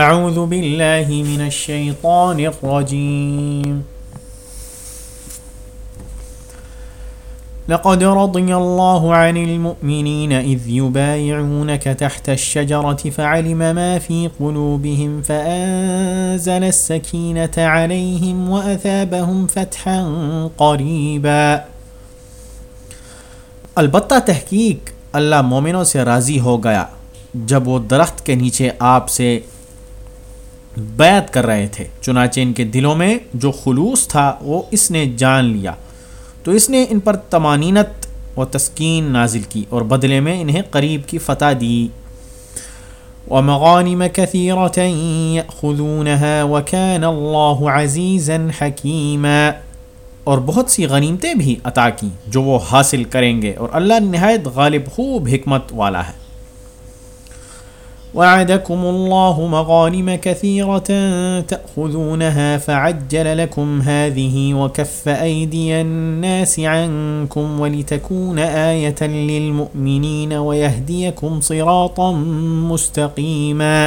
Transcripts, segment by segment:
اعوذ باللہ من الشیطان الرجیم لقد رضي الله عن المؤمنين إذ يبايعونك تحت الشجرة فعلم ما في قلوبهم فأنزل السكينة عليهم وأثابهم فتحا قريبا. البتہ تحقیق اللہ مومنوں سے راضی ہو گیا جب وہ درخت کے نیچے آپ سے بیعت کر رہے تھے۔ چنانچہ ان کے دلوں میں جو خلوص تھا وہ اس نے جان لیا۔ تو اس نے ان پر تمانینت و تسکین نازل کی اور بدلے میں انہیں قریب کی فتح دی۔ ومغانم كثيرة يأخذونها وكان الله عزيزا حكيما۔ اور بہت سی غنیمتیں بھی عطا کی جو وہ حاصل کریں گے اور اللہ نہایت غالب، خوب حکمت والا ہے۔ وعدكم الله مغانم كثيرة تأخذونها فعجل لكم هذه وكف أيدي الناس عنكم ولتكون آية للمؤمنين ويهديكم صراطا مستقيما۔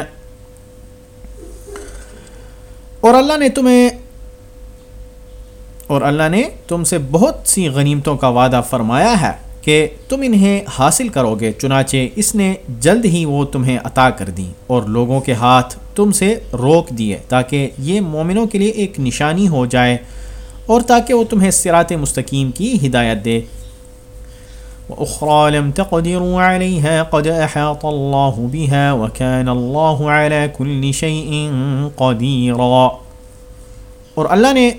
اور اللہ نے تمہیں اور اللہ نے تم سے بہت سی غنیمتوں کا وعدہ فرمایا ہے۔ کہ تم انہیں حاصل کرو گے، چنانچہ اس نے جلد ہی وہ تمہیں عطا کر دیں۔ اور لوگوں کے ہاتھ تم سے روک دیے تاکہ یہ مومنوں کے لیے ایک نشانی ہو جائے اور تاکہ وہ تمہیں سرات مستقیم کی ہدایت دے۔ وَأُخْرَى لَمْ تَقْدِرُوا عَلَيْهَا قَدْ أَحَاطَ اللَّهُ بِهَا وَكَانَ اللَّهُ عَلَى كُلِّ شَيْءٍ قَدِيرًا۔ اور اللہ نے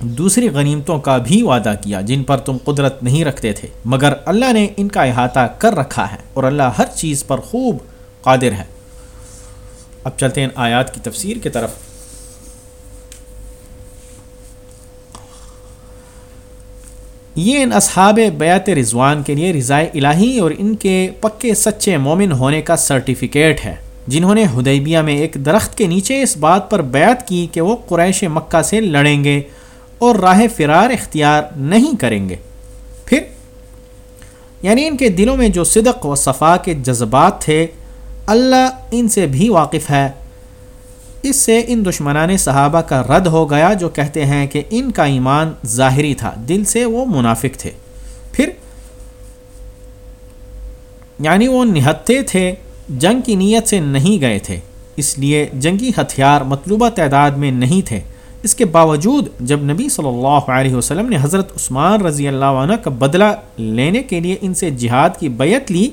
دوسری غنیمتوں کا بھی وعدہ کیا جن پر تم قدرت نہیں رکھتے تھے، مگر اللہ نے ان کا احاطہ کر رکھا ہے اور اللہ ہر چیز پر خوب قادر ہے۔ اب چلتے ہیں آیات کی تفسیر کی طرف۔ یہ ان اصحاب بیات رضوان کے لیے رضائے الہی اور ان کے پکے سچے مومن ہونے کا سرٹیفکیٹ ہے، جنہوں نے ہدیبیہ میں ایک درخت کے نیچے اس بات پر بیعت کی کہ وہ قریش مکہ سے لڑیں گے۔ اور راہ فرار اختیار نہیں کریں گے۔ پھر یعنی ان کے دلوں میں جو صدق و صفا کے جذبات تھے، اللہ ان سے بھی واقف ہے۔ اس سے ان دشمنان صحابہ کا رد ہو گیا جو کہتے ہیں کہ ان کا ایمان ظاہری تھا، دل سے وہ منافق تھے۔ پھر یعنی وہ نہتے تھے، جنگ کی نیت سے نہیں گئے تھے، اس لیے جنگی ہتھیار مطلوبہ تعداد میں نہیں تھے۔ اس کے باوجود جب نبی صلی اللہ علیہ وسلم نے حضرت عثمان رضی اللہ عنہ کا بدلہ لینے کے لیے ان سے جہاد کی بیعت لی،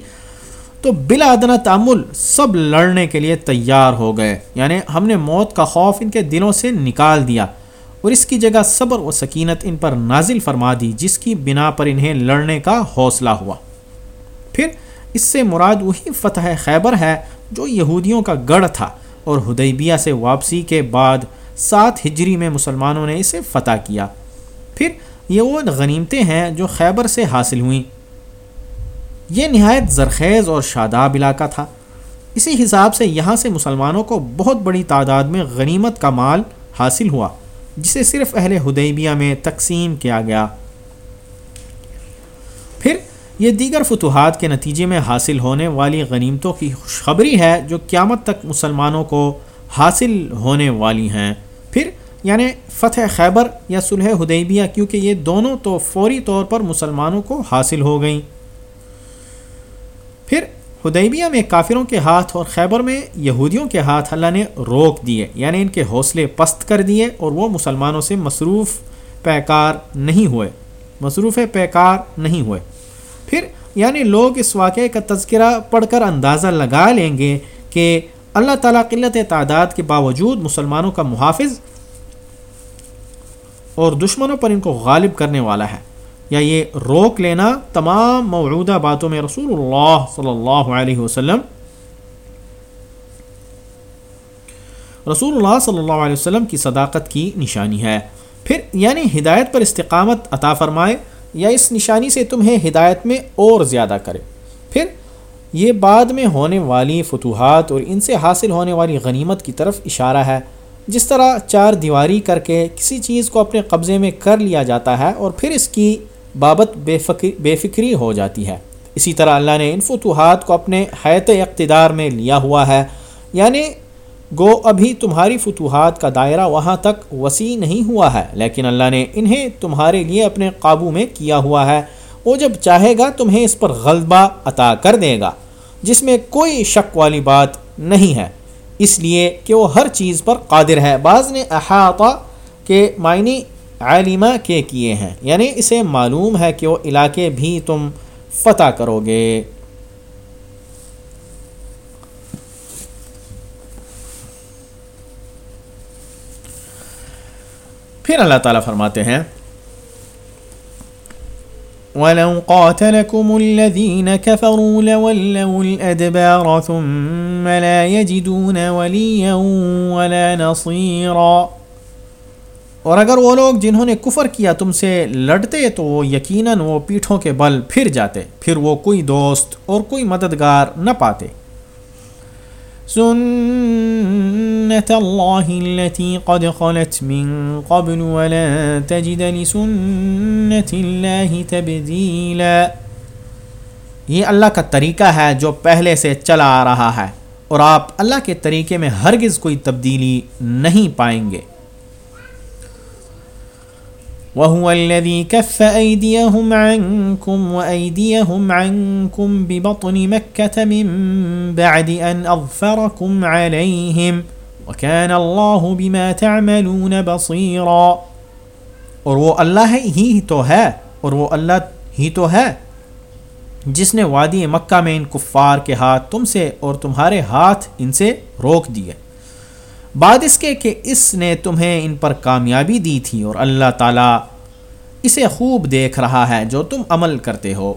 تو بلا ادنا تعمل سب لڑنے کے لیے تیار ہو گئے۔ یعنی ہم نے موت کا خوف ان کے دلوں سے نکال دیا اور اس کی جگہ صبر و سکینت ان پر نازل فرما دی، جس کی بنا پر انہیں لڑنے کا حوصلہ ہوا۔ پھر اس سے مراد وہی فتح خیبر ہے جو یہودیوں کا گڑھ تھا اور ہدیبیہ سے واپسی کے بعد سات ہجری میں مسلمانوں نے اسے فتح کیا۔ پھر یہ وہ غنیمتیں ہیں جو خیبر سے حاصل ہوئیں۔ یہ نہایت زرخیز اور شاداب علاقہ تھا۔ اسی حساب سے یہاں سے مسلمانوں کو بہت بڑی تعداد میں غنیمت کا مال حاصل ہوا، جسے صرف اہل ہدیبیہ میں تقسیم کیا گیا۔ پھر یہ دیگر فتوحات کے نتیجے میں حاصل ہونے والی غنیمتوں کی خوشخبری ہے جو قیامت تک مسلمانوں کو حاصل ہونے والی ہیں۔ پھر یعنی فتح خیبر یا صلح حدیبیہ، کیونکہ یہ دونوں تو فوری طور پر مسلمانوں کو حاصل ہو گئیں۔ پھر، حدیبیہ میں کافروں کے ہاتھ اور خیبر میں یہودیوں کے ہاتھ اللہ نے روک دیے۔ یعنی ان کے حوصلے پست کر دیے اور وہ مسلمانوں سے مصروف پیکار نہیں ہوئے۔ مصروف پیکار نہیں ہوئے۔ پھر یعنی لوگ اس واقعے کا تذکرہ پڑھ کر اندازہ لگا لیں گے کہ اللہ تعالیٰ قلت تعداد کے باوجود مسلمانوں کا محافظ اور دشمنوں پر ان کو غالب کرنے والا ہے۔ یا یہ روک لینا تمام موجودہ باتوں میں رسول اللہ صلی اللہ علیہ وسلم۔ رسول اللہ صلی اللہ علیہ وسلم کی صداقت کی نشانی ہے۔ پھر یعنی ہدایت پر استقامت عطا فرمائے یا اس نشانی سے تمہیں ہدایت میں اور زیادہ کرے۔ پھر یہ بعد میں ہونے والی فتوحات اور ان سے حاصل ہونے والی غنیمت کی طرف اشارہ ہے۔ جس طرح چار دیواری کر کے کسی چیز کو اپنے قبضے میں کر لیا جاتا ہے اور پھر اس کی بابت بے فکری بے فکری ہو جاتی ہے۔ اسی طرح اللہ نے ان فتوحات کو اپنے حیت اقتدار میں لیا ہوا ہے۔ یعنی گو ابھی تمہاری فتوحات کا دائرہ وہاں تک وسیع نہیں ہوا ہے، لیکن اللہ نے انہیں تمہارے لیے اپنے قابو میں کیا ہوا ہے۔ وہ جب چاہے گا تمہیں اس پر غلبہ عطا کر دے گا، جس میں کوئی شک والی بات نہیں ہے۔ اس لیے کہ وہ ہر چیز پر قادر ہے۔ بعض نے احاطہ کے معنی عالمہ کے کیے ہیں۔ یعنی اسے معلوم ہے کہ وہ علاقے بھی تم فتح کرو گے۔ پھر اللہ تعالیٰ فرماتے ہیں ولو قاتلكم الذين كفروا لولوا الأدبار ثم لا يجدون وليا ولا نصيرا اور اگر وہ لوگ جنہوں نے کفر کیا تم سے لڑتے تو وہ یقیناً وہ پیٹھوں کے بل پھر جاتے، پھر وہ کوئی دوست اور کوئی مددگار نہ پاتے۔ سنت اللہ التي قد خلت من قبل ولا تجد لسنت اللہ تبدیلا یہ اللہ کا طریقہ ہے جو پہلے سے چلا آ رہا ہے اور آپ اللہ کے طریقے میں ہرگز کوئی تبدیلی نہیں پائیں گے۔ وهو الذي كف أيديهم عنكم وأيديهم عنكم ببطن مكة من بعد أن أظفركم عليهم وكان الله بما تعملون بصيرا اور وہ اللہ ہی تو ہے اور وہ اللہ ہی تو ہے جس نے وادی مکہ میں ان کفار کے ہاتھ تم سے اور تمہارے ہاتھ ان سے روک دیے۔ بعد اس کے کہ اس نے تمہیں ان پر کامیابی دی تھی اور اللہ تعالیٰ اسے خوب دیکھ رہا ہے جو تم عمل کرتے ہو۔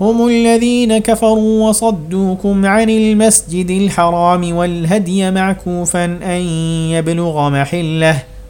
هم الذين كفروا وصدوكم عن المسجد الحرام والهدي معكوفا أن يبلغ محله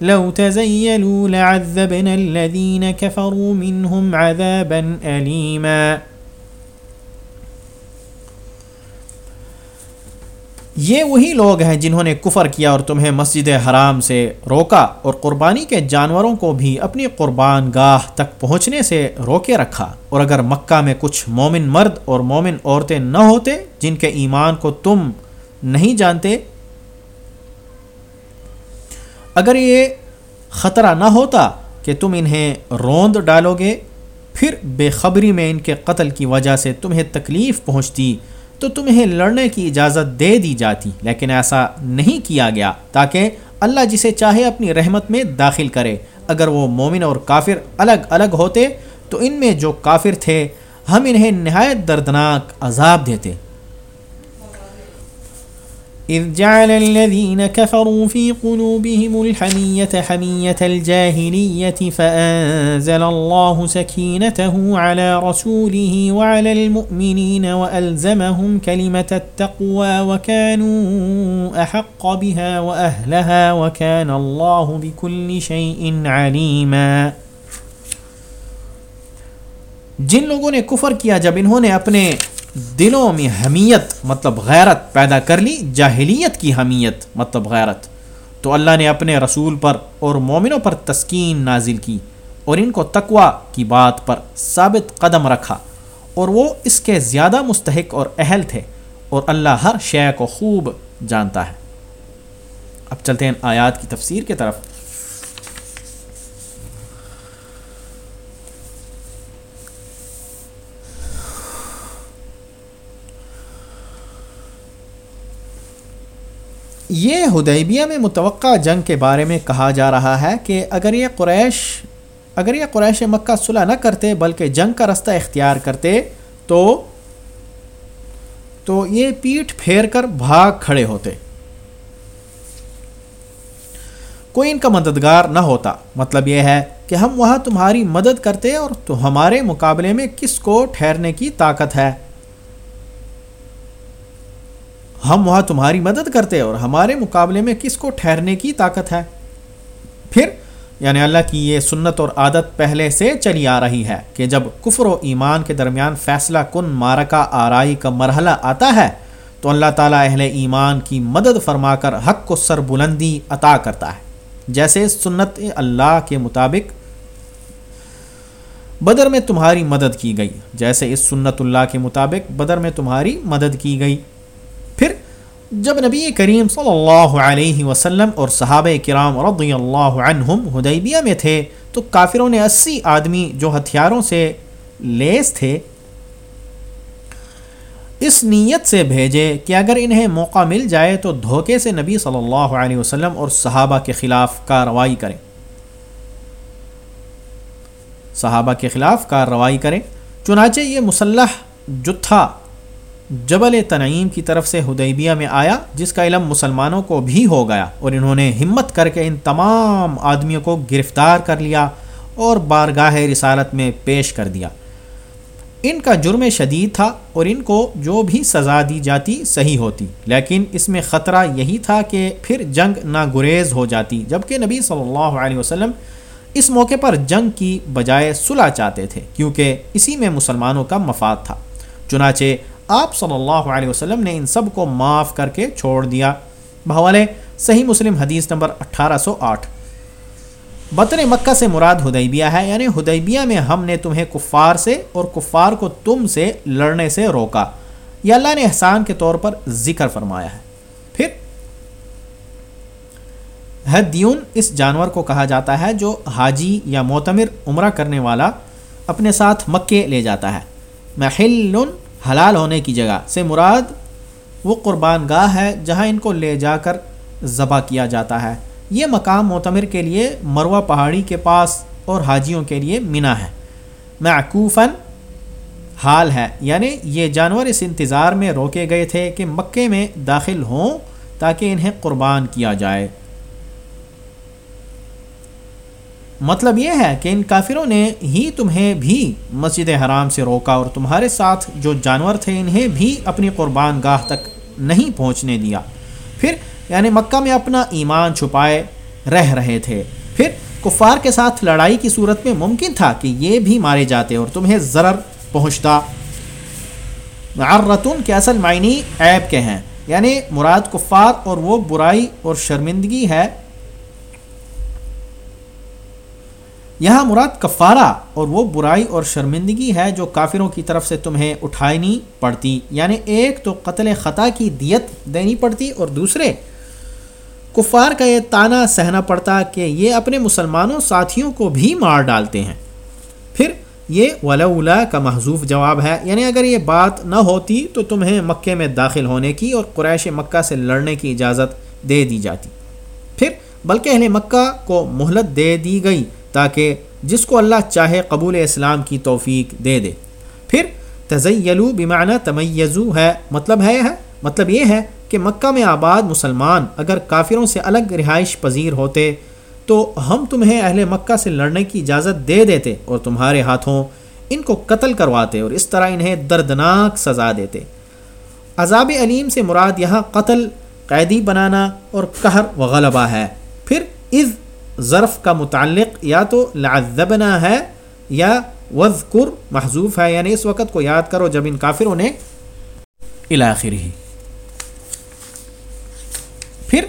لو تزيلوا لعذبنا الذين كفروا منهم عذابا أليما. یہ وہی لوگ ہیں جنہوں نے کفر کیا اور تمہیں مسجد حرام سے روکا اور قربانی کے جانوروں کو بھی اپنی قربان گاہ تک پہنچنے سے روکے رکھا۔ اور اگر مکہ میں کچھ مومن مرد اور مومن عورتیں نہ ہوتے جن کے ایمان کو تم نہیں جانتے اگر یہ خطرہ نہ ہوتا کہ تم انہیں روند ڈالو گے، پھر بے خبری میں ان کے قتل کی وجہ سے تمہیں تکلیف پہنچتی، تو تمہیں لڑنے کی اجازت دے دی جاتی۔ لیکن ایسا نہیں کیا گیا، تاکہ اللہ جسے چاہے اپنی رحمت میں داخل کرے۔ اگر وہ مومن اور کافر الگ الگ ہوتے، تو ان میں جو کافر تھے، ہم انہیں نہایت دردناک عذاب دیتے۔ إذ جعل الذين كفروا في قلوبهم الحمية حمية الجاهلية فأنزل الله سكينته على رسوله وعلى المؤمنين وألزمهم كلمة التقوى وكانوا أحق بها وأهلها وكان الله بكل شيء عليما جن لوگوں نے کفر کیا جب انہوں نے اپنے دلوں میں حمیت مطلب غیرت پیدا کر لی، جاہلیت کی حمیت مطلب غیرت۔ تو اللہ نے اپنے رسول پر اور مومنوں پر تسکین نازل کی اور ان کو تقوا کی بات پر ثابت قدم رکھا۔ اور وہ اس کے زیادہ مستحق اور اہل تھے اور اللہ ہر شے کو خوب جانتا ہے۔ اب چلتے ہیں آیات کی تفسیر کی طرف۔ یہ ہدیبیہ میں متوقع جنگ کے بارے میں کہا جا رہا ہے کہ اگر یہ قریش، اگر یہ قریش مکہ صلح نہ کرتے بلکہ جنگ کا رستہ اختیار کرتے تو تو یہ پیٹھ پھیر کر بھاگ کھڑے ہوتے۔ کوئی ان کا مددگار نہ ہوتا۔ مطلب یہ ہے کہ ہم وہاں تمہاری مدد کرتے اور تو ہمارے مقابلے میں کس کو ٹھہرنے کی طاقت ہے۔ ہم وہاں تمہاری مدد کرتے اور ہمارے مقابلے میں کس کو ٹھہرنے کی طاقت ہے؟ پھر یعنی اللہ کی یہ سنت اور عادت پہلے سے چلی آ رہی ہے کہ جب کفر و ایمان کے درمیان فیصلہ کن مارکا آرائی کا مرحلہ آتا ہے، تو اللہ تعالیٰ اہل ایمان کی مدد فرما کر حق کو سر بلندی عطا کرتا ہے۔ جیسے سنت اللہ کے مطابق بدر میں تمہاری مدد کی گئی، جیسے اس سنت اللہ کے مطابق بدر میں تمہاری مدد کی گئی۔ جب نبی کریم صلی اللہ علیہ وسلم اور صحابہ کرام رضی اللہ عنہم حدیبیہ میں تھے، تو کافروں نے اسی آدمی جو ہتھیاروں سے لیس تھے، اس نیت سے بھیجے کہ اگر انہیں موقع مل جائے تو دھوکے سے نبی صلی اللہ علیہ وسلم اور صحابہ کے خلاف کارروائی کریں۔ صحابہ کے خلاف کارروائی کریں، چنانچہ یہ مسلح جتھا جبل تنعیم کی طرف سے حدیبیہ میں آیا، جس کا علم مسلمانوں کو بھی ہو گیا، اور انہوں نے ہمت کر کے ان تمام آدمیوں کو گرفتار کر لیا اور بارگاہ رسالت میں پیش کر دیا۔ ان کا جرم شدید تھا اور ان کو جو بھی سزا دی جاتی صحیح ہوتی، لیکن اس میں خطرہ یہی تھا کہ پھر جنگ ناگریز ہو جاتی، جبکہ نبی صلی اللہ علیہ وسلم اس موقع پر جنگ کی بجائے صلح چاہتے تھے، کیونکہ اسی میں مسلمانوں کا مفاد تھا۔ چنانچہ آپ صلی اللہ علیہ وسلم نے ان سب کو معاف کر کے چھوڑ دیا۔ بحوالے صحیح مسلم حدیث نمبر اٹھارہ سو آٹھ۔ بطن مکہ سے مراد ہدیبیہ ہے یعنی ہدیبیہ میں ہم نے تمہیں کفار سے اور کفار کو تم سے لڑنے سے روکا۔ یہ اللہ نے احسان کے طور پر ذکر فرمایا ہے۔ پھر حدیون اس جانور کو کہا جاتا ہے جو حاجی یا معتمر عمرہ کرنے والا اپنے ساتھ مکے لے جاتا ہے۔ محل حلال ہونے کی جگہ۔ سے مراد، وہ قربان گاہ ہے جہاں ان کو لے جا کر ذبح کیا جاتا ہے۔ یہ مقام معتمر کے لیے مروہ پہاڑی کے پاس اور حاجیوں کے لیے منا ہے۔ معکوفاً حال ہے۔ یعنی یہ جانور اس انتظار میں روکے گئے تھے کہ مکے میں داخل ہوں تاکہ انہیں قربان کیا جائے۔ مطلب یہ ہے کہ ان کافروں نے ہی تمہیں بھی مسجد حرام سے روکا اور تمہارے ساتھ جو جانور تھے انہیں بھی اپنی قربان گاہ تک نہیں پہنچنے دیا۔ پھر یعنی مکہ میں اپنا ایمان چھپائے رہ رہے تھے۔ پھر کفار کے ساتھ لڑائی کی صورت میں ممکن تھا کہ یہ بھی مارے جاتے اور تمہیں ضرر پہنچتا۔ معرتن کے اصل معنی عیب کے ہیں۔ یعنی مراد کفار اور وہ برائی اور شرمندگی ہے یہاں مراد کفارہ اور وہ برائی اور شرمندگی ہے جو کافروں کی طرف سے تمہیں اٹھانی پڑتی یعنی ایک تو قتل خطا کی دیت دینی پڑتی اور دوسرے، کفار کا یہ تانا سہنا پڑتا کہ یہ اپنے مسلمانوں ساتھیوں کو بھی مار ڈالتے ہیں۔ پھر یہ ولا کا محضوف جواب ہے یعنی اگر یہ بات نہ ہوتی تو تمہیں مکے میں داخل ہونے کی اور قریش مکہ سے لڑنے کی اجازت دے دی جاتی۔ پھر بلکہ اہل مکہ کو مہلت دے دی گئی۔ تاکہ جس کو اللہ چاہے قبول اسلام کی توفیق دے دے۔ پھر تزیلو بیمانہ تمیزو ہے مطلب ہے مطلب یہ ہے کہ مکہ میں آباد مسلمان اگر کافروں سے الگ رہائش پذیر ہوتے تو ہم تمہیں اہل مکہ سے لڑنے کی اجازت دے دیتے اور تمہارے ہاتھوں ان کو قتل کرواتے اور اس طرح انہیں دردناک سزا دیتے۔ عذاب علیم سے مراد یہاں قتل، قیدی بنانا اور قہر و غلبہ ہے۔ پھر از ظرف کا متعلق یا تو لعذبنا ہے یا وذکر محضوف ہے یعنی اس وقت کو یاد کرو جب ان کافروں نے الاخر ہی پھر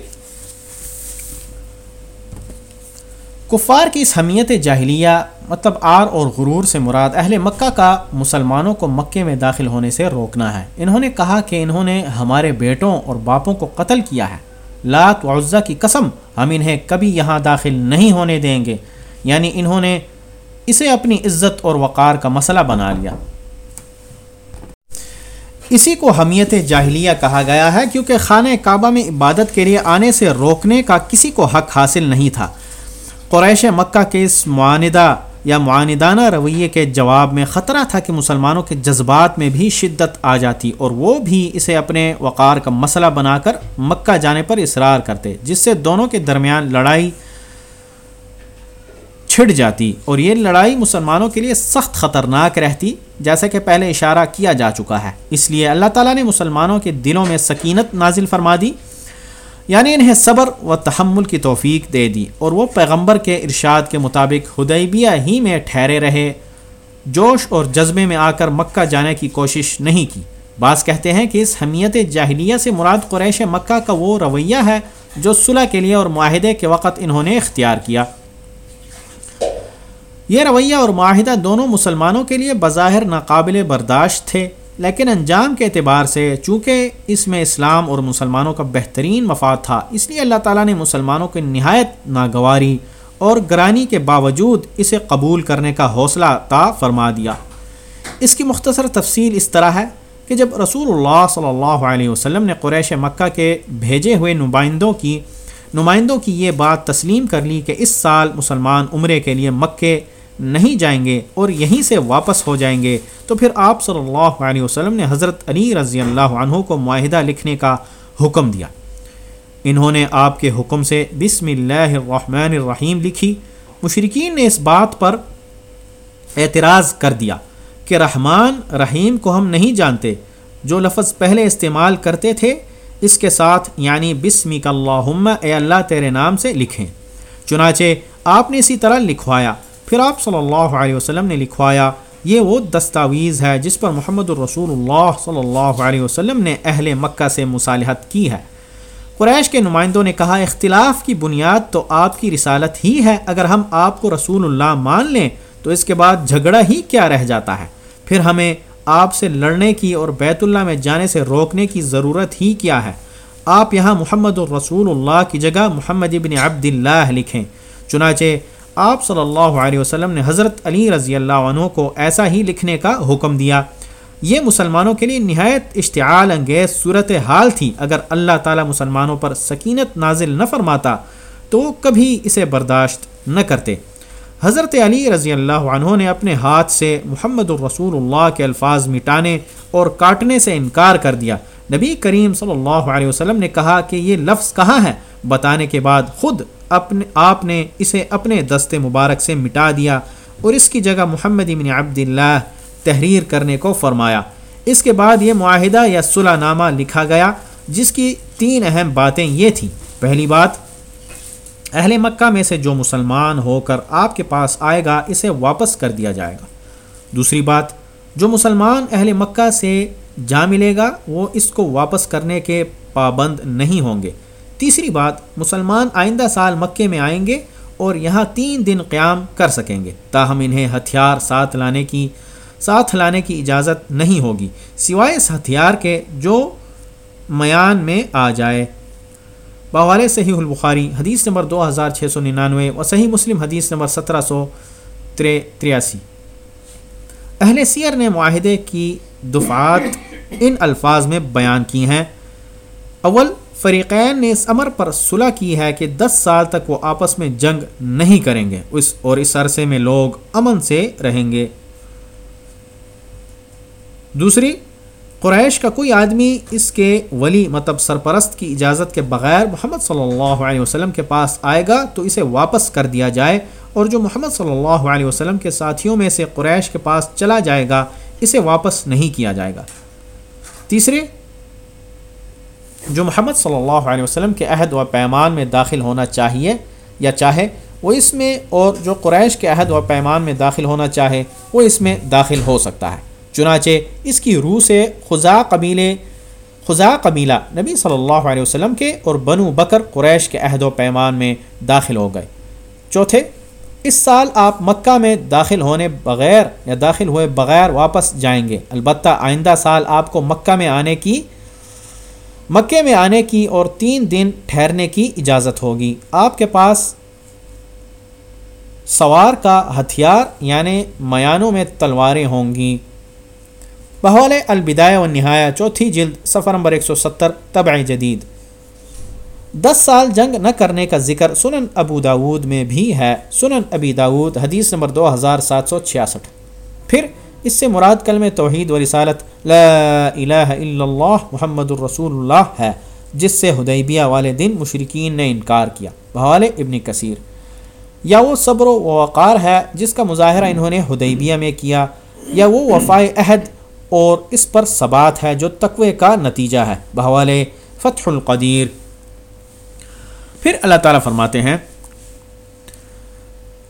کفار کی اس حمیت جاہلیہ مطلب آر اور غرور سے مراد اہل مکہ کا مسلمانوں کو مکے میں داخل ہونے سے روکنا ہے۔ انہوں نے کہا کہ انہوں نے ہمارے بیٹوں اور باپوں کو قتل کیا ہے۔ لات و عزہ کی قسم ہم انہیں کبھی یہاں داخل نہیں ہونے دیں گے۔ یعنی انہوں نے اسے اپنی عزت اور وقار کا مسئلہ بنا لیا۔ اسی کو حمیت جاہلیہ کہا گیا ہے کیونکہ خانہ کعبہ میں عبادت کے لیے آنے سے روکنے کا کسی کو حق حاصل نہیں تھا۔ قریش مکہ کے اس معاندہ یا معاندانہ رویے کے جواب میں خطرہ تھا کہ مسلمانوں کے جذبات میں بھی شدت آ جاتی اور وہ بھی اسے اپنے وقار کا مسئلہ بنا کر مکہ جانے پر اصرار کرتے، جس سے دونوں کے درمیان لڑائی چھڑ جاتی اور یہ لڑائی مسلمانوں کے لیے سخت خطرناک رہتی، جیسا کہ پہلے اشارہ کیا جا چکا ہے۔ اس لیے اللہ تعالیٰ نے مسلمانوں کے دلوں میں سکینت نازل فرما دی۔ یعنی انہیں صبر و تحمل کی توفیق دے دی اور وہ پیغمبر کے ارشاد کے مطابق ہدیبیہ ہی میں ٹھہرے رہے۔ جوش اور جذبے میں آ کر مکہ جانے کی کوشش نہیں کی۔ بعض کہتے ہیں کہ اس حمیت جاہلیہ سے مراد قریش مکہ کا وہ رویہ ہے جو صلح کے لیے اور معاہدے کے وقت انہوں نے اختیار کیا۔ یہ رویہ اور معاہدہ دونوں مسلمانوں کے لیے بظاہر ناقابل برداشت تھے۔ لیکن انجام کے اعتبار سے چونکہ اس میں اسلام اور مسلمانوں کا بہترین مفاد تھا، اس لیے اللہ تعالیٰ نے مسلمانوں کے نہایت ناگواری اور گرانی کے باوجود اسے قبول کرنے کا حوصلہ تا فرما دیا۔ اس کی مختصر تفصیل اس طرح ہے کہ جب رسول اللہ صلی اللہ علیہ وسلم نے قریش مکہ کے بھیجے ہوئے نمائندوں کی نمائندوں کی یہ بات تسلیم کر لی کہ اس سال مسلمان عمرے کے لیے مکے نہیں جائیں گے اور یہیں سے واپس ہو جائیں گے، تو پھر آپ صلی اللہ علیہ وسلم نے حضرت علی رضی اللہ عنہ کو معاہدہ لکھنے کا حکم دیا۔ انہوں نے آپ کے حکم سے بسم اللہ الرحمن الرحیم لکھی۔ مشرقین نے اس بات پر اعتراض کر دیا کہ رحمان رحیم کو ہم نہیں جانتے۔ جو لفظ پہلے استعمال کرتے تھے، اس کے ساتھ یعنی بسمی کا اللہ اے اللہ تیرے نام سے لکھیں۔ چنانچہ آپ نے اسی طرح لکھوایا۔ پھر آپ صلی اللہ علیہ وسلم نے لکھوایا، یہ وہ دستاویز ہے جس پر محمد الرسول اللہ صلی اللہ علیہ وسلم نے اہل مکہ سے مصالحت کی ہے۔ قریش کے نمائندوں نے کہا، اختلاف کی بنیاد تو آپ کی رسالت ہی ہے، اگر ہم آپ کو رسول اللہ مان لیں تو اس کے بعد جھگڑا ہی کیا رہ جاتا ہے۔ پھر ہمیں آپ سے لڑنے کی اور بیت اللہ میں جانے سے روکنے کی ضرورت ہی کیا ہے۔ آپ یہاں محمد الرسول اللہ کی جگہ محمد ابن عبد اللہ لکھیں، چنانچہ آپ صلی اللہ علیہ وسلم نے حضرت علی رضی اللہ عنہ کو ایسا ہی لکھنے کا حکم دیا۔ یہ مسلمانوں کے لیے نہایت اشتعال انگیز صورت حال تھی۔ اگر اللہ تعالیٰ مسلمانوں پر سکینت نازل نہ فرماتا تو کبھی اسے برداشت نہ کرتے۔ حضرت علی رضی اللہ عنہ نے اپنے ہاتھ سے محمد الرسول اللہ کے الفاظ مٹانے اور کاٹنے سے انکار کر دیا۔ نبی کریم صلی اللہ علیہ وسلم نے کہا کہ یہ لفظ کہاں ہے؟ بتانے کے بعد خود اپنے آپ نے اسے اپنے دست مبارک سے مٹا دیا اور اس کی جگہ محمد ابن عبداللہ تحریر کرنے کو فرمایا۔ اس کے بعد یہ معاہدہ یا صلح نامہ لکھا گیا، جس کی تین اہم باتیں یہ تھیں۔ پہلی بات، اہل مکہ میں سے جو مسلمان ہو کر آپ کے پاس آئے گا، اسے واپس کر دیا جائے گا۔ دوسری بات، جو مسلمان اہل مکہ سے جا ملے گا، وہ اس کو واپس کرنے کے پابند نہیں ہوں گے۔ تیسری بات، مسلمان آئندہ سال مکے میں آئیں گے اور یہاں تین دن قیام کر سکیں گے۔ تاہم انہیں ہتھیار ساتھ لانے کی، ساتھ لانے کی اجازت نہیں ہوگی۔ سوائے اس ہتھیار کے جو میان میں آ جائے۔ بوال صحیح البخاری، حدیث نمبر دو ہزار چھ سو ننانوے و صحیح مسلم، حدیث نمبر سترہ سو تریاسی۔ اہل سیر نے معاہدے کی دفعات ان الفاظ میں بیان کی ہیں۔ اول فریقین نے اس امر پر صلح کی ہے کہ دس سال تک وہ آپس میں جنگ نہیں کریں گے۔ اس اور اس عرصے میں لوگ امن سے رہیں گے۔ دوسری، قریش کا کوئی آدمی اس کے ولی مطلب سرپرست کی اجازت کے بغیر محمد صلی اللہ علیہ وسلم کے پاس آئے گا تو اسے واپس کر دیا جائے اور جو محمد صلی اللہ علیہ وسلم کے ساتھیوں میں سے قریش کے پاس چلا جائے گا، اسے واپس نہیں کیا جائے گا۔ تیسرے جو محمد صلی اللہ علیہ وسلم کے عہد و پیمان میں داخل ہونا چاہیے یا چاہے، وہ اس میں اور جو قریش کے عہد و پیمان میں داخل ہونا چاہے، وہ اس میں داخل ہو سکتا ہے۔ چنانچہ اس کی روح سے خزا قبیلے خزا قبیلہ نبی صلی اللہ علیہ وسلم کے اور بنو بکر قریش کے عہد و پیمان میں داخل ہو گئے۔ چوتھے، اس سال آپ مکہ میں داخل ہونے بغیر یا داخل ہوئے بغیر واپس جائیں گے۔ البتہ آئندہ سال آپ کو مکہ میں آنے کی مکے میں آنے کی اور تین دن ٹھہرنے کی اجازت ہوگی۔ آپ کے پاس سوار کا ہتھیار یعنی میانوں میں تلواریں ہوں گی۔ بحول البدایہ و نہایا چوتھی جلد سفر نمبر ایک سو ستر، طبع جدید۔ دس سال جنگ نہ کرنے کا ذکر سنن ابو داود میں بھی ہے۔ سنن ابی داود، حدیث نمبر دو ہزار سات سو چھیاسٹھ۔ پھر اس سے مراد کلم توحید و رسالت لا الہ الا اللہ محمد الرسول اللہ ہے، جس سے حدیبیہ والے دن مشرقین نے انکار کیا۔ بحال ابن کثیر۔ یا وہ صبر و وقار ہے، جس کا مظاہرہ انہوں نے حدیبیہ میں کیا، یا وہ وفائے عہد اور اس پر ثبات ہے جو تقوی کا نتیجہ ہے۔ بحوال فتح القدیر۔ پھر اللہ تعالیٰ فرماتے ہیں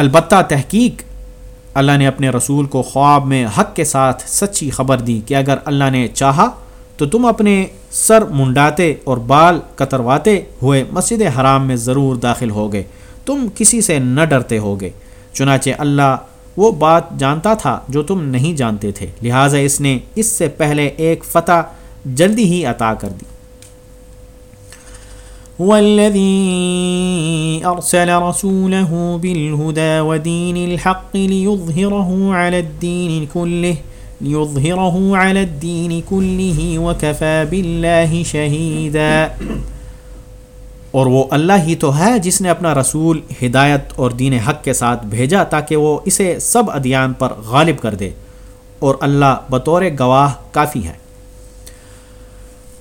البتہ تحقیق، اللہ نے اپنے رسول کو خواب میں حق کے ساتھ سچی خبر دی کہ اگر اللہ نے چاہا تو تم اپنے سر منڈاتے اور بال کترواتے ہوئے مسجد حرام میں ضرور داخل ہوگے۔ تم کسی سے نہ ڈرتے ہوگے، چنانچہ اللہ وہ بات جانتا تھا جو تم نہیں جانتے تھے۔ لہٰذا اس نے اس سے پہلے ایک فتح جلدی ہی عطا کر دی۔ هو الذي أرسل رسوله بالهدى ودين الحق ليظهره على الدين كله، ليظهره على الدين كله وكفى بالله شهيدا. اور وہ اللہ ہی تو ہے جس نے اپنا رسول، ہدایت اور دین حق کے ساتھ بھیجا تاکہ وہ اسے سب ادیان پر غالب کر دے۔ اور اللہ بطور گواہ کافی ہے۔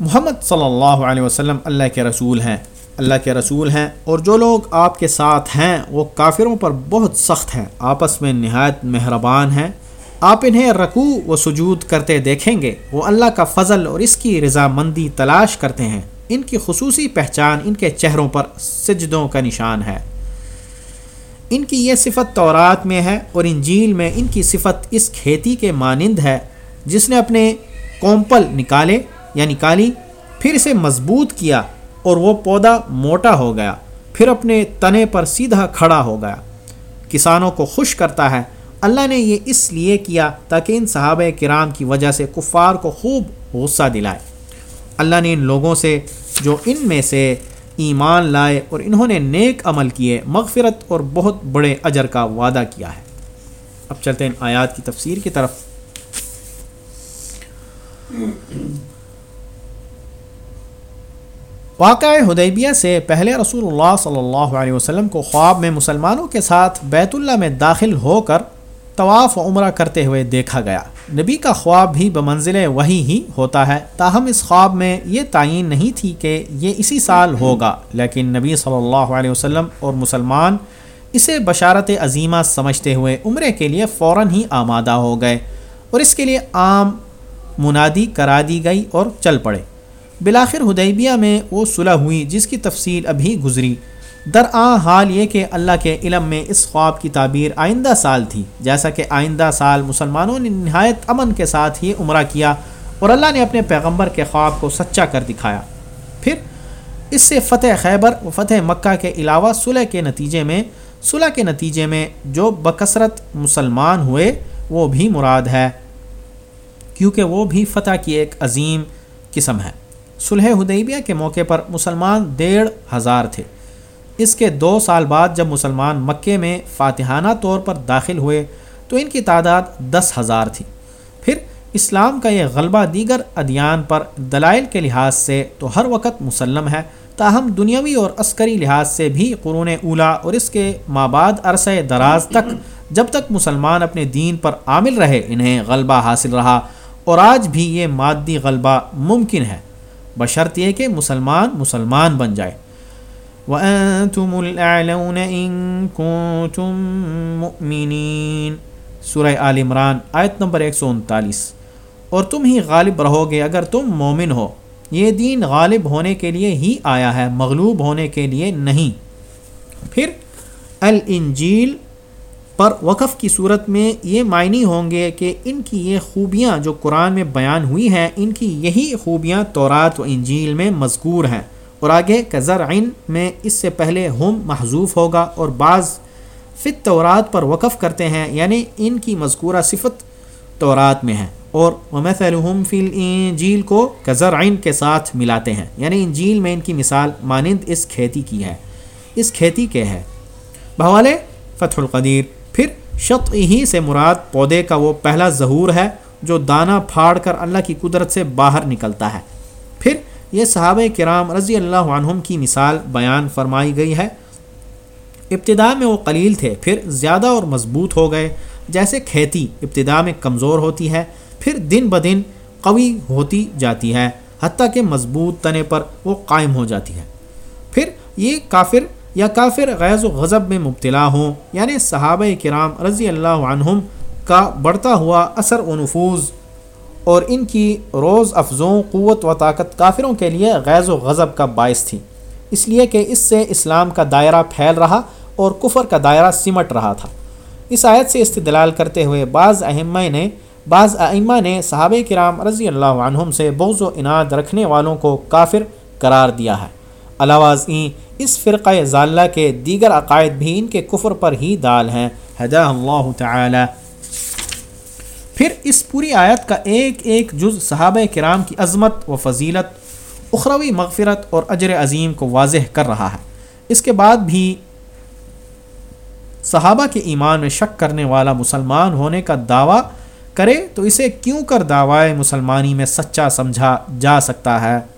محمد صلی اللہ علیہ وسلم اللہ کے رسول ہیں، اللہ کے رسول ہیں، اور جو لوگ آپ کے ساتھ ہیں، وہ کافروں پر بہت سخت ہیں، آپس میں نہایت مہربان ہیں۔ آپ انہیں رکوع و سجود کرتے دیکھیں گے، وہ اللہ کا فضل اور اس کی رضامندی تلاش کرتے ہیں۔ ان کی خصوصی پہچان ان کے چہروں پر سجدوں کا نشان ہے۔ ان کی یہ صفت تورات میں ہے اور انجیل میں ان کی صفت اس کھیتی کے مانند ہے، جس نے اپنے کومپل نکالے۔ یعنی یا نکالی پھر اسے مضبوط کیا اور وہ پودا موٹا ہو گیا۔ پھر اپنے تنے پر سیدھا کھڑا ہو گیا۔ کسانوں کو خوش کرتا ہے۔ اللہ نے یہ اس لیے کیا تاکہ ان صحابہ کرام کی وجہ سے کفار کو خوب غصہ دلائے۔ اللہ نے ان لوگوں سے، جو ان میں سے ایمان لائے اور انہوں نے نیک عمل کیے، مغفرت اور بہت بڑے اجر کا وعدہ کیا ہے۔ اب چلتے ہیں آیات کی تفسیر کی طرف۔ واقعہ حدیبیہ سے پہلے رسول اللہ صلی اللہ علیہ وسلم کو خواب میں مسلمانوں کے ساتھ بیت اللہ میں داخل ہو کر طواف و عمرہ کرتے ہوئے دیکھا گیا۔ نبی کا خواب بھی بمنزل وہی ہی ہوتا ہے۔ تاہم اس خواب میں یہ تعین نہیں تھی کہ یہ اسی سال ہوگا، لیکن نبی صلی اللہ علیہ وسلم اور مسلمان اسے بشارت عظیمہ سمجھتے ہوئے عمرے کے لیے فوراً ہی آمادہ ہو گئے اور اس کے لیے عام منادی کرا دی گئی اور چل پڑے۔ بلاخر ہدیبیہ میں وہ صلح ہوئی جس کی تفصیل ابھی گزری۔ درآں حال یہ کہ اللہ کے علم میں اس خواب کی تعبیر آئندہ سال تھی، جیسا کہ آئندہ سال مسلمانوں نے نہایت امن کے ساتھ ہی عمرہ کیا اور اللہ نے اپنے پیغمبر کے خواب کو سچا کر دکھایا۔ پھر اس سے فتح خیبر و فتح مکہ کے علاوہ صلح کے نتیجے میں، صلح کے نتیجے میں جو بکثرت مسلمان ہوئے، وہ بھی مراد ہے، کیونکہ وہ بھی فتح کی ایک عظیم قسم ہے۔ صلح حدیبیہ کے موقع پر مسلمان ڈیڑھ ہزار تھے۔ اس کے دو سال بعد جب مسلمان مکے میں فاتحانہ طور پر داخل ہوئے، تو ان کی تعداد دس ہزار تھی۔ پھر اسلام کا یہ غلبہ دیگر ادیان پر دلائل کے لحاظ سے تو ہر وقت مسلم ہے، تاہم دنیاوی اور عسکری لحاظ سے بھی قرون اولا اور اس کے مابعد عرصہ دراز تک جب تک مسلمان اپنے دین پر عامل رہے، انہیں غلبہ حاصل رہا۔ اور آج بھی یہ مادی غلبہ ممکن ہے۔ بشرط یہ کہ مسلمان مسلمان بن جائے۔ وَأَنتُمُ الْأَعْلَوْنَ إِن كُنتُم مُؤْمِنِينَ۔ سورہ آل عمران، آیت نمبر 139 اور تم ہی غالب رہو گے اگر تم مومن ہو۔ یہ دین غالب ہونے کے لیے ہی آیا ہے، مغلوب ہونے کے لیے نہیں۔ پھر الانجیل پر وقف کی صورت میں یہ معنی ہوں گے کہ ان کی یہ خوبیاں جو قرآن میں بیان ہوئی ہیں، ان کی یہی خوبیاں تورات و انجیل میں مذکور ہیں۔ اور آگے کزرعین میں اس سے پہلے ہم محضوف ہوگا اور بعض فت تورات پر وقف کرتے ہیں یعنی ان کی مذکورہ صفت تورات میں ہے اور ومثلہم فی الانجیل کو کزرعین کے ساتھ ملاتے ہیں۔ یعنی انجیل میں ان کی مثال مانند اس کھیتی کی ہے۔ اس کھیتی کے ہے۔ بحوالے فتح القدیر۔ شط ہی سے مراد پودے کا وہ پہلا ظہور ہے جو دانہ پھاڑ کر اللہ کی قدرت سے باہر نکلتا ہے۔ پھر یہ صحابہ کرام رضی اللہ عنہم کی مثال بیان فرمائی گئی ہے۔ ابتدا میں وہ قلیل تھے، پھر زیادہ اور مضبوط ہو گئے۔ جیسے کھیتی ابتدا میں کمزور ہوتی ہے، پھر دن بدن قوی ہوتی جاتی ہے، حتیٰ کہ مضبوط تنے پر وہ قائم ہو جاتی ہے۔ پھر یہ کافر یا کافر غیظ و غضب میں مبتلا ہوں۔ یعنی صحابہ کرام رضی اللہ عنہم کا بڑھتا ہوا اثر و نفوذ اور ان کی روز افزوں، قوت و طاقت کافروں کے لیے غیظ و غضب کا باعث تھی۔ اس لیے کہ اس سے اسلام کا دائرہ پھیل رہا اور کفر کا دائرہ سمٹ رہا تھا۔ اس آیت سے استدلال کرتے ہوئے بعض اہمہ نے، بعض ائمہ نے صحابہ کرام رضی اللہ عنہم سے بغض و انعد رکھنے والوں کو کافر قرار دیا ہے۔ علاوہ اس فرقہ ضالہ کے دیگر عقائد بھی ان کے کفر پر ہی دال ہیں۔ حدا اللہ تعالی۔ پھر اس پوری آیت کا ایک ایک جز صحابہ کرام کی عظمت و فضیلت، اخروی مغفرت اور اجر عظیم کو واضح کر رہا ہے۔ اس کے بعد بھی صحابہ کے ایمان میں شک کرنے والا مسلمان ہونے کا دعویٰ کرے تو اسے کیوں کر دعوی مسلمانی میں سچا سمجھا جا سکتا ہے؟